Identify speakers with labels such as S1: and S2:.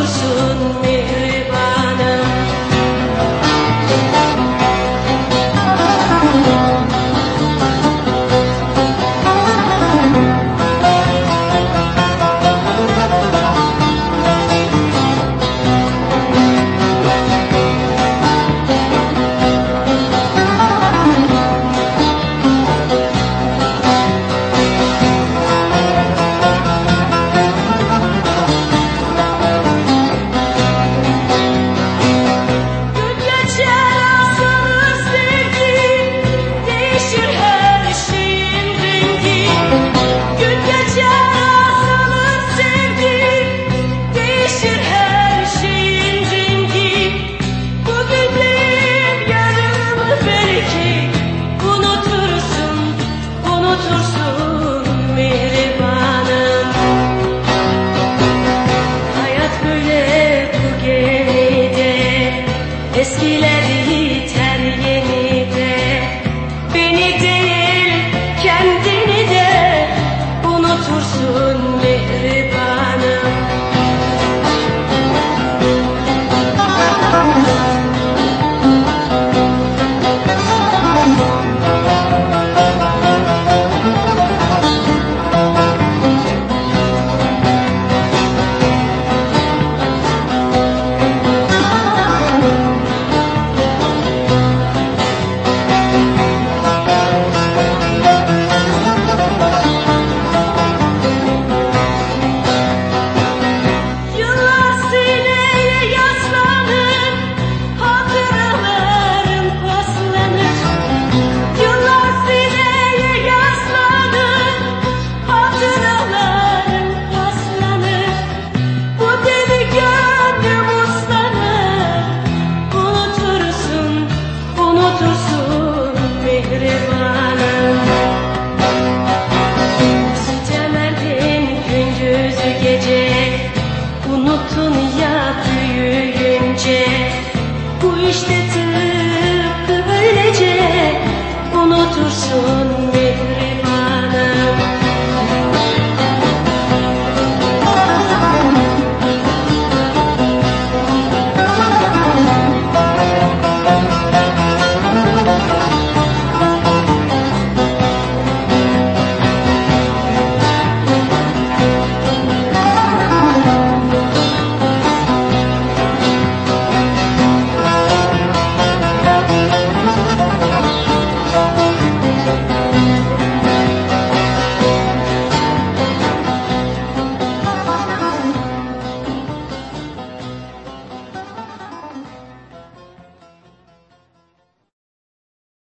S1: olsun mihrim